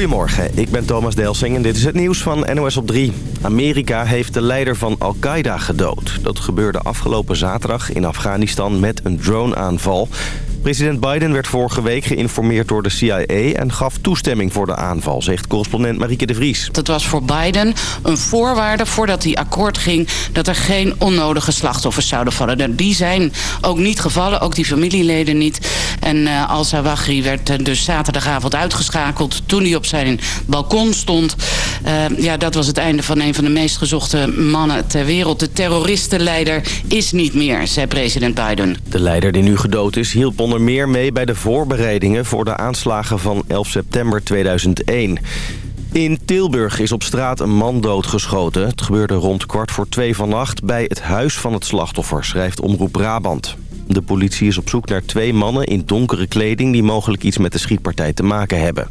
Goedemorgen, ik ben Thomas Delsing en dit is het nieuws van NOS op 3. Amerika heeft de leider van Al-Qaeda gedood. Dat gebeurde afgelopen zaterdag in Afghanistan met een droneaanval. President Biden werd vorige week geïnformeerd door de CIA... en gaf toestemming voor de aanval, zegt correspondent Marieke de Vries. Het was voor Biden een voorwaarde voordat hij akkoord ging... dat er geen onnodige slachtoffers zouden vallen. Nou, die zijn ook niet gevallen, ook die familieleden niet. En uh, al-Zawahri werd dus zaterdagavond uitgeschakeld... toen hij op zijn balkon stond. Uh, ja, dat was het einde van een van de meest gezochte mannen ter wereld. De terroristenleider is niet meer, zei president Biden. De leider die nu gedood is hielp onder meer mee bij de voorbereidingen... voor de aanslagen van 11 september 2001. In Tilburg is op straat een man doodgeschoten. Het gebeurde rond kwart voor twee vannacht bij het huis van het slachtoffer, schrijft Omroep Brabant. De politie is op zoek naar twee mannen in donkere kleding... die mogelijk iets met de schietpartij te maken hebben.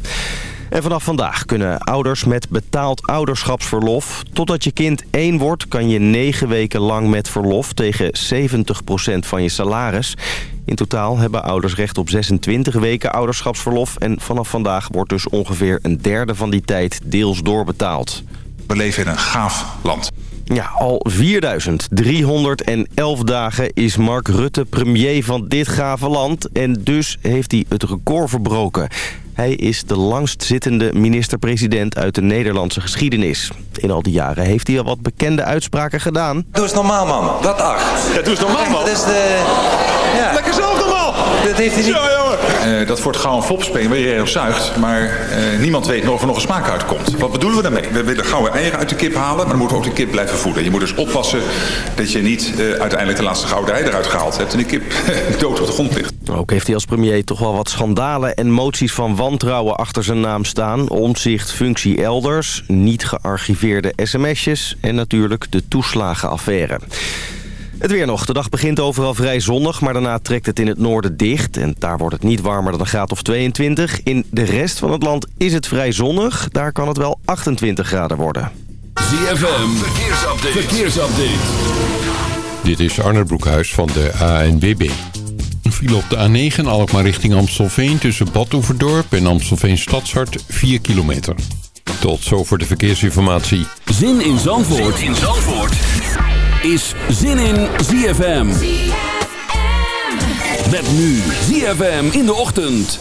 En vanaf vandaag kunnen ouders met betaald ouderschapsverlof... totdat je kind één wordt, kan je negen weken lang met verlof... tegen 70% van je salaris. In totaal hebben ouders recht op 26 weken ouderschapsverlof... en vanaf vandaag wordt dus ongeveer een derde van die tijd deels doorbetaald. We leven in een gaaf land. Ja, al 4.311 dagen is Mark Rutte premier van dit gave land. En dus heeft hij het record verbroken. Hij is de langstzittende minister-president uit de Nederlandse geschiedenis. In al die jaren heeft hij al wat bekende uitspraken gedaan. Doe eens normaal, man. Dat acht. Ja, doe eens normaal, man. Dat is de... Ja. Lekker zelf normaal. Dat heeft hij niet... Ja. Uh, dat wordt gauw een flopspelen waar je erop zuigt. Maar uh, niemand weet nog of er nog een smaak uitkomt. Wat bedoelen we daarmee? We willen gauw eieren uit de kip halen, maar dan moeten ook de kip blijven voeden. Je moet dus oppassen dat je niet uh, uiteindelijk de laatste gouden ei eruit gehaald hebt... en de kip dood op de grond ligt. Ook heeft hij als premier toch wel wat schandalen en moties van wantrouwen achter zijn naam staan. Omzicht functie elders, niet gearchiveerde sms'jes en natuurlijk de toeslagenaffaire. Het weer nog. De dag begint overal vrij zonnig, maar daarna trekt het in het noorden dicht. En daar wordt het niet warmer dan een graad of 22. In de rest van het land is het vrij zonnig. Daar kan het wel 28 graden worden. ZFM, verkeersupdate. verkeersupdate. Dit is Arne Broekhuis van de ANWB. Een file op de A9 Alkmaar richting Amstelveen tussen Badhoevedorp en Amstelveen Stadshart 4 kilometer. Tot zover de verkeersinformatie. Zin in Zandvoort, zin in Zandvoort. Is Zin in ZFM. Met nu ZFM in de ochtend.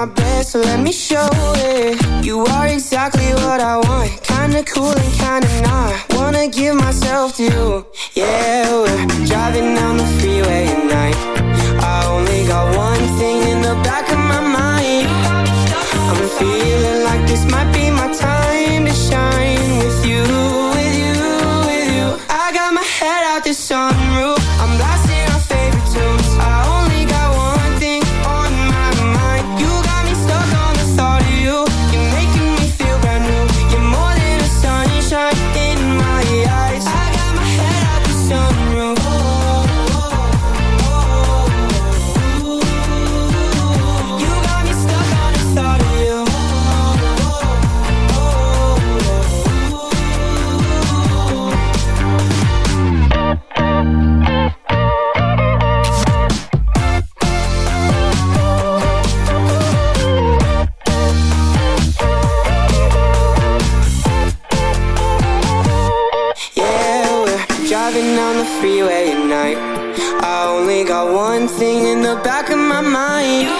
my best, so let me show it. You are exactly what I want. Kinda cool and kinda not. Wanna give myself to you. Yeah, we're driving down the freeway at night. I only got one thing in the back of my mind. I'm feeling like this might be my time to shine. my mind.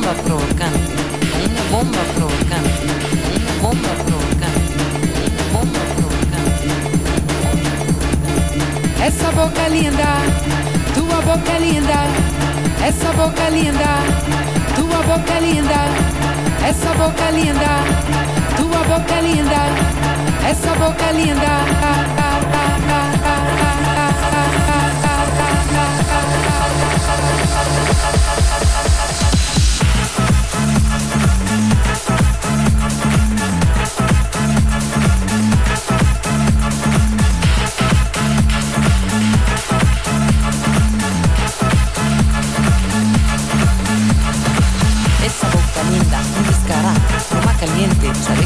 bomba provocante, uma bomba provocante, una bomba provocante, una bomba provocante. Essa boca é linda, tua boca é linda, essa boca é linda, tua boca linda, essa boca linda, tua boca linda, essa boca linda.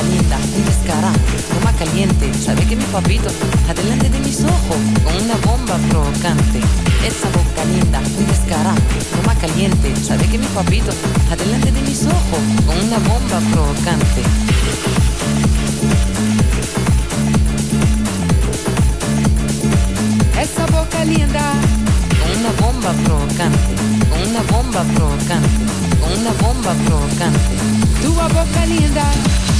herramienta, un descarado, toma caliente. Sabe que mi papito está delante de mis ojos con una bomba provocante. Esa boca linda, un descarado, toma caliente. Sabe que mi papito está delante de mis ojos con una bomba provocante. Esa boca linda, con una bomba provocante, con una bomba provocante, con una bomba provocante. Tua boca linda.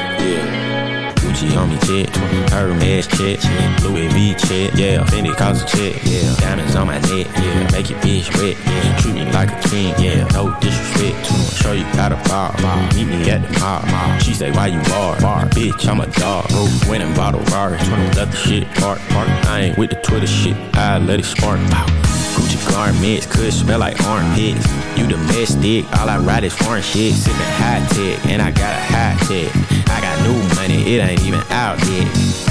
Hermes check, Louis V check, yeah, Fendi cause a check, yeah, diamonds on my neck, yeah, make your bitch wet, yeah, treat me like a king, yeah, no disrespect, show you how to bar, bar, meet me at the mall, mall. She say why you bar, bar, bitch, I'm a dog, bro, bought a Rari, let the shit park, park, I ain't with the Twitter shit, I let it spark, wow. Gucci garments could smell like armpits. You domestic, all I ride is foreign shit. Sipping high tech, and I got a high tech. I got new money, it ain't even out yet.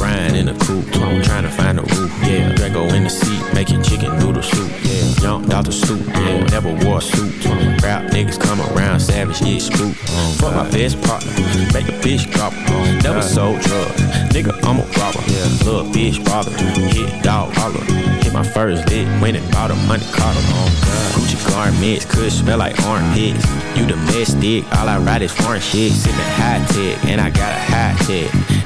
Riding in a coupe, I'm trying to find a roof, yeah. Draco in the seat, making chicken noodle soup, yeah. Jumped out the stoop, yeah. Never wore a suit. Rap niggas come around, savage, get spook. Fuck my best partner, make a bitch drop. Never sold drugs, nigga, I'm a robber. Yeah. Little bitch bother, hit dog holler. Hit my first lick, went and bought a money Carter. Oh. Gucci garments could smell like armpits. You domestic, all I ride is foreign shit. Sipping high tech, and I got a high tech.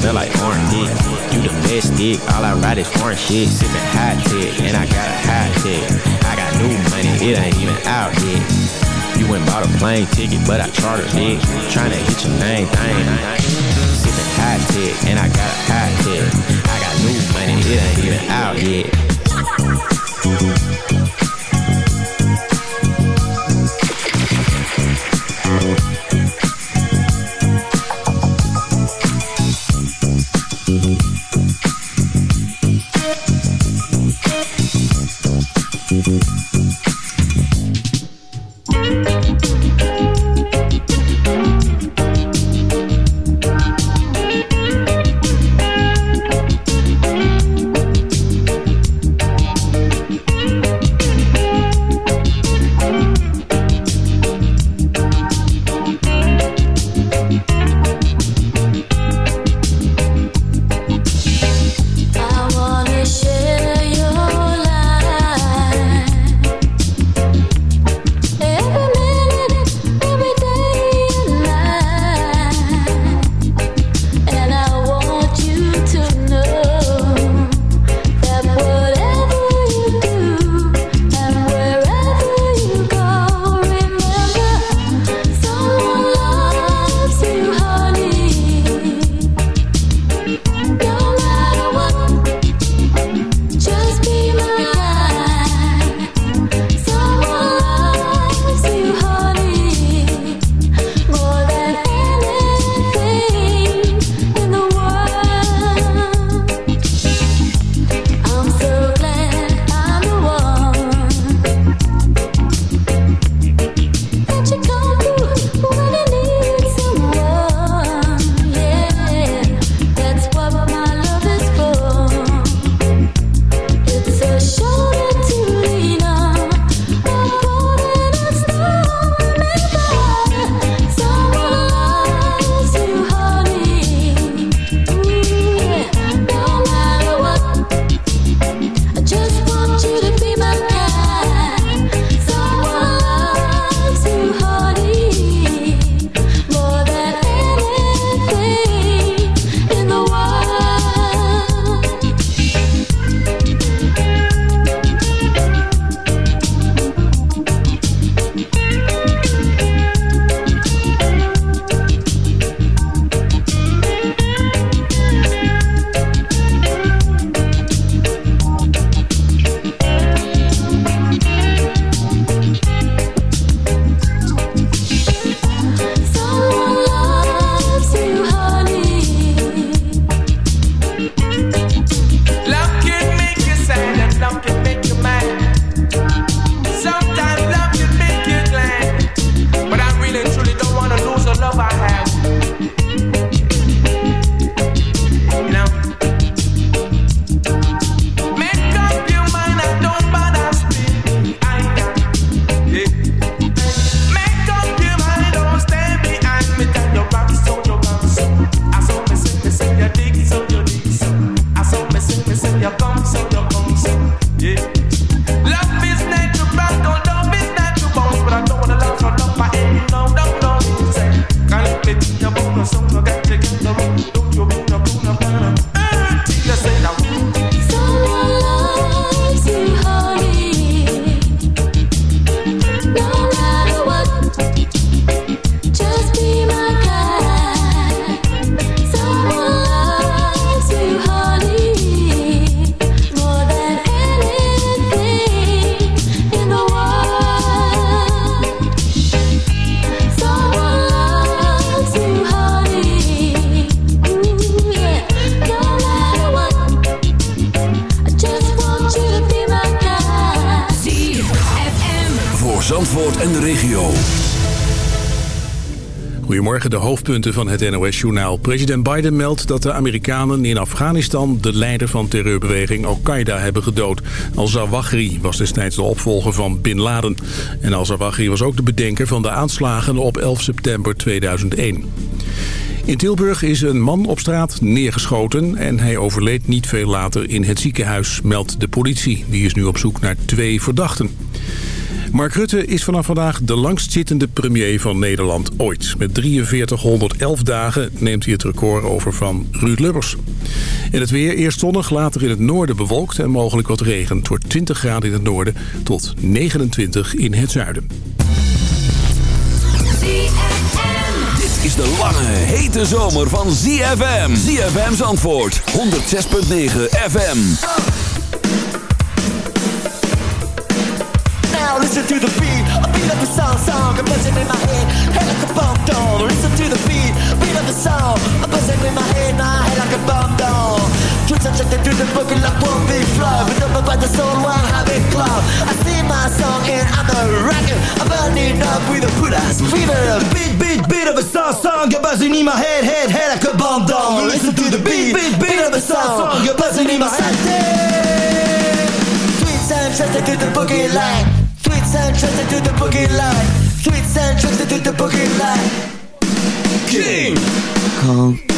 Smell like orange dick. You the best dick, all I ride is foreign shit. Sipping hot tech, and I got a hot tech. I got new money, it ain't even out yet. You went bought a plane ticket, but I chartered it. Tryna hit your name, thing. Sipping high tech, and I got a high tech. I got new money, it ain't even out yet. Goedemorgen, de hoofdpunten van het NOS-journaal. President Biden meldt dat de Amerikanen in Afghanistan... de leider van terreurbeweging Al-Qaeda hebben gedood. Al-Zawahri was destijds de opvolger van Bin Laden. En Al-Zawahri was ook de bedenker van de aanslagen op 11 september 2001. In Tilburg is een man op straat neergeschoten en hij overleed niet veel later in het ziekenhuis, meldt de politie. Die is nu op zoek naar twee verdachten. Mark Rutte is vanaf vandaag de langstzittende premier van Nederland ooit. Met 4311 dagen neemt hij het record over van Ruud Lubbers. En het weer eerst zonnig, later in het noorden bewolkt en mogelijk wat regen. Het wordt 20 graden in het noorden tot 29 in het zuiden. Dit is de lange, hete zomer van ZFM. ZFM Zandvoort 106.9 FM. listen to the beat. I beat of the song, song, I'm buzzing in my head. Head like a bomb down, listen to the beat. Beat of the song, a buzzing in my head, now head like a bomb down. Twins are checked through the boogie and like one big flow. But don't by the soul, while having club. I sing my song and I'm a racket. I'm burning up with a put ass fever. Beat, beat, beat of a song, song, I'm buzzing in my head, head, head like a bomb down. Listen to the beat, beat, beat of a song, song, I'm buzzing in my head. Three times, I through the boogie line. Sweet sound tricks into the boogie line. Sweet sound tricks into the boogie line. King Kong.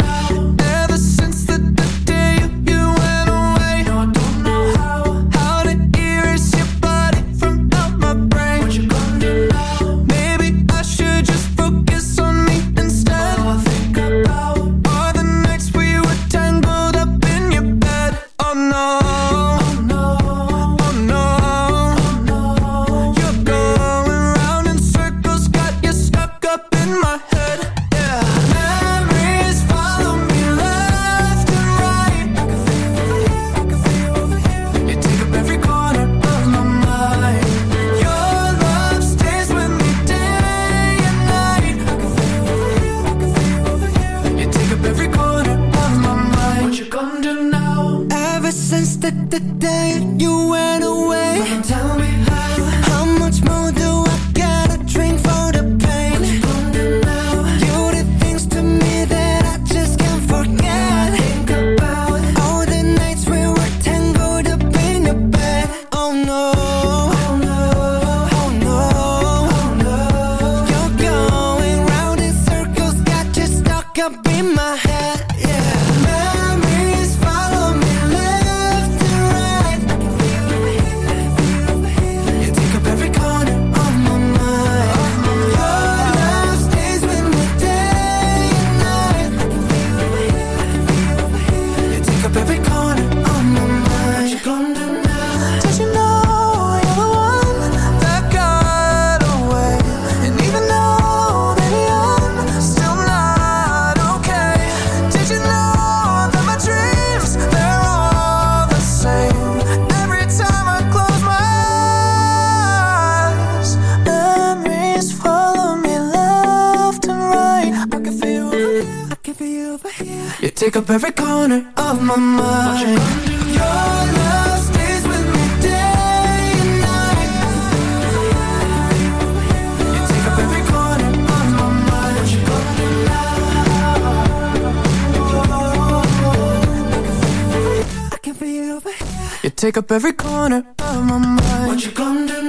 You gonna do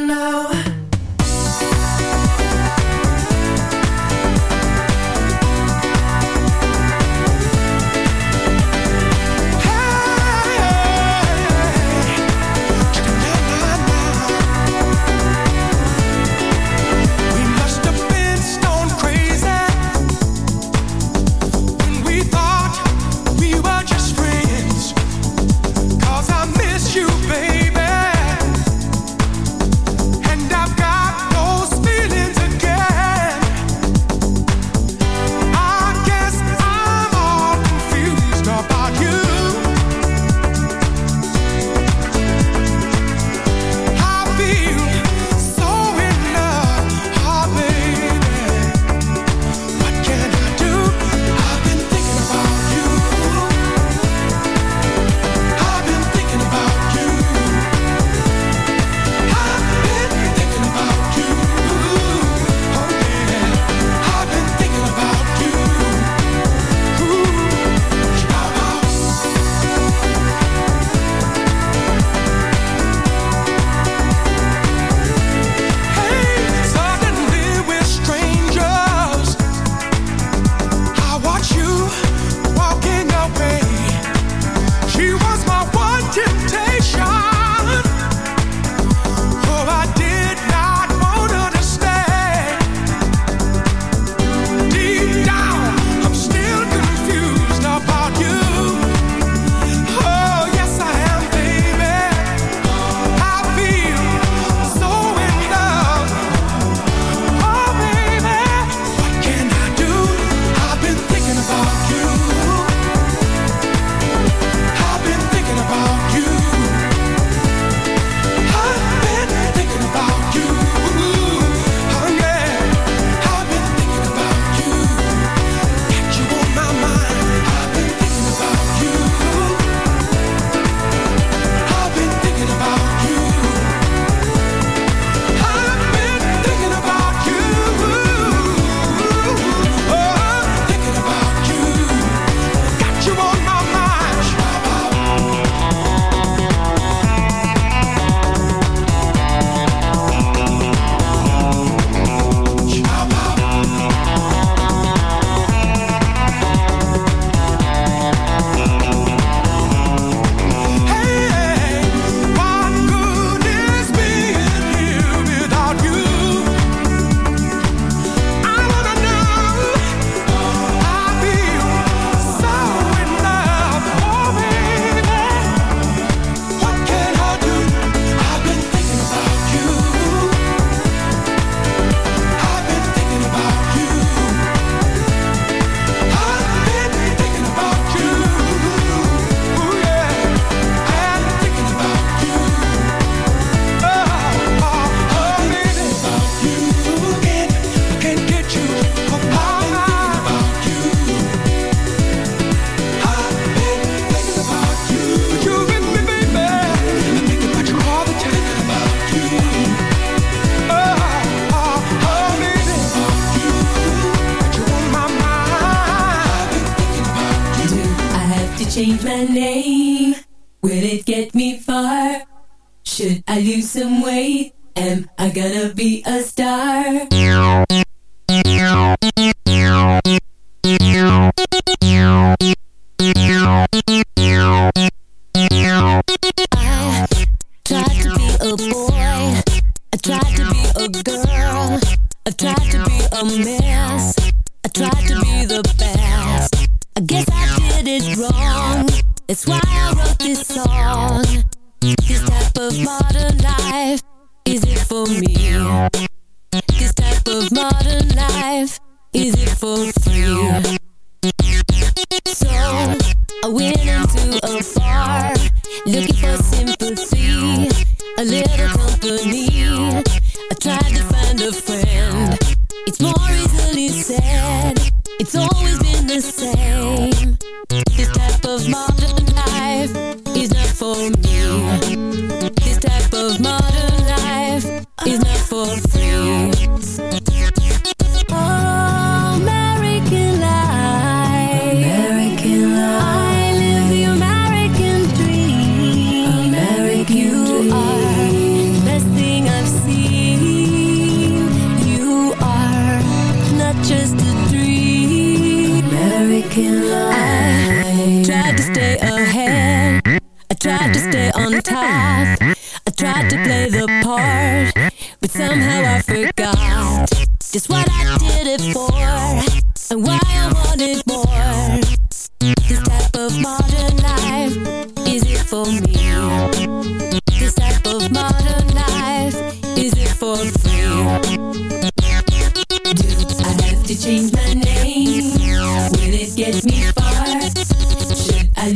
Am I gonna be a star?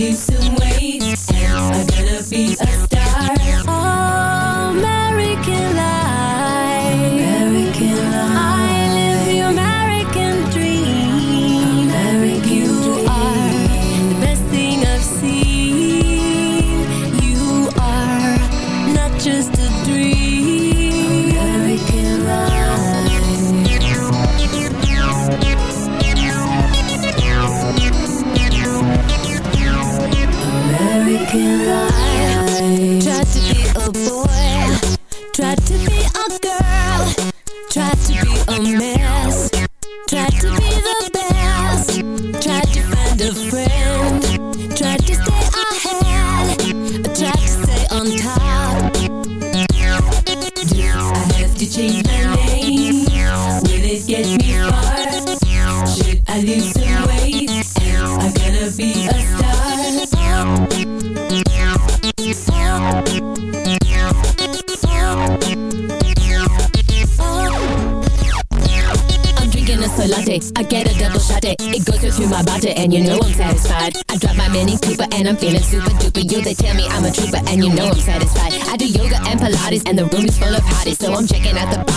you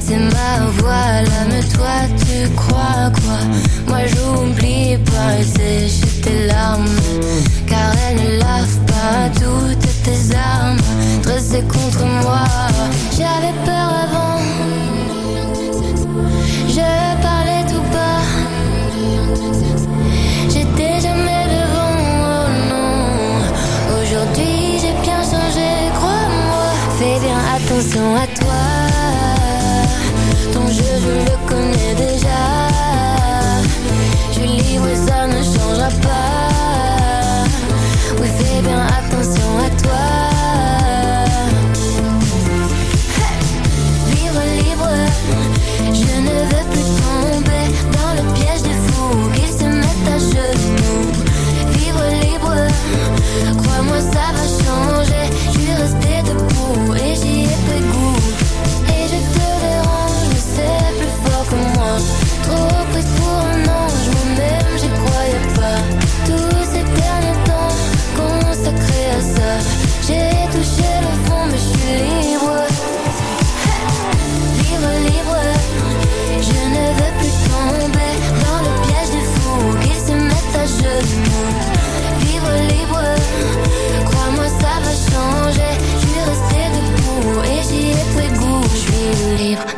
c'est ma voix, là, mais toi tu crois quoi? Moi j'oublie pas, c'est juste tes larmes. Car elles ne lavent pas toutes tes armes. Dressées contre moi. J'avais peur avant. Je parlais tout bas. J'étais jamais devant, oh non. Aujourd'hui j'ai bien changé, crois-moi. Fais bien attention à toi bien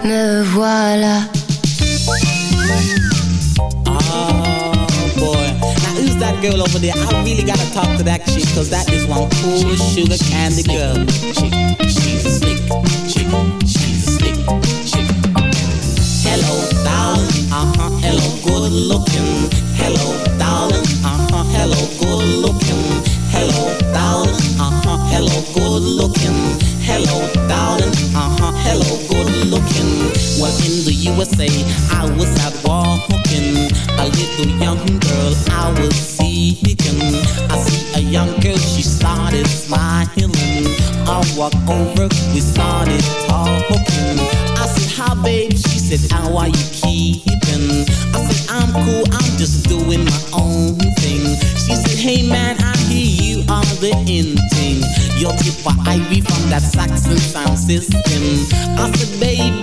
me voilà. Oh boy. Now who's that girl over there? I really gotta talk to that chick, cause that is one cool sugar candy girl. Chick, she's a slick chick, she's a slick chick. Hello, darling, uh-huh, hello, good looking. Over, we started talking. I said, hi babe, she said, how are you keeping? I said, I'm cool, I'm just doing my own thing. She said, hey man, I hear you are the in thing. Your tip for Ivy from that Saxon sound system. I said, babe,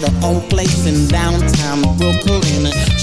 Had her own place in downtown Brooklyn.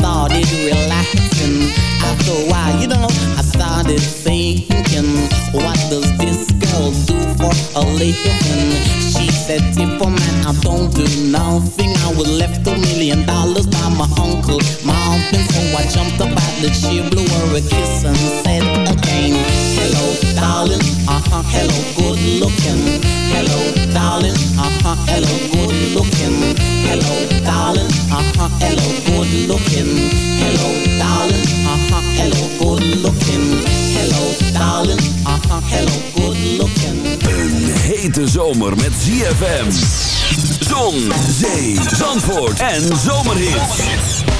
started relaxing. After a while, you know, I started thinking, what does this girl do for a living? She said, Tippa man, I don't do nothing. I was left a million dollars by my uncle, Marvin. So I jumped up out the chair, blew her a kiss and said again, Hello, darling. Uh huh. Hello, good looking. Hello, darling. Uh huh. Hello, good looking. Hello, darling. Uh huh. Hello, good looking. Hello, darling. Uh huh. Hello, good looking. Hello, darling. Uh huh. Hello, good looking. Een hete zomer met ZFM. Zon, zee, zandvoort en zomerhits.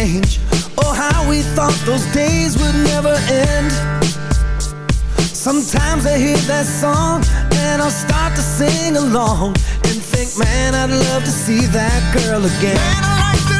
Change. Oh, how we thought those days would never end. Sometimes I hear that song and I'll start to sing along and think, man, I'd love to see that girl again. And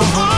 all